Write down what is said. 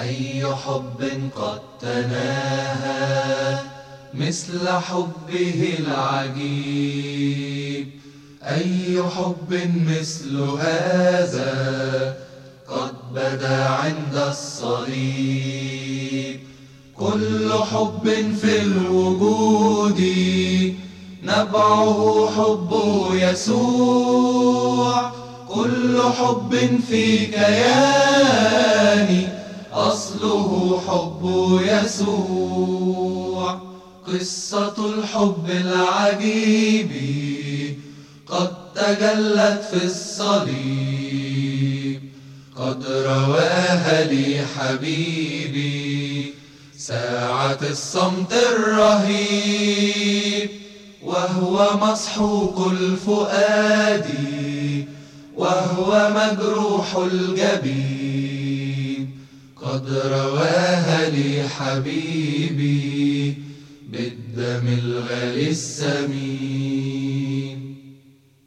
أي حب قد تناهى مثل حبه العجيب. أي حب مثل هذا قد بدا عند الصليب. كل حب في الوجود نبعه حب يسوع. كل حب في كياني حب يسوع قصة الحب العجيب قد تجلت في الصليب قد رواها لي حبيبي ساعة الصمت الرهيب وهو مسحوق الفؤاد وهو مجروح الجبين قد رواها لي حبيبي بالدم الغالي السمين.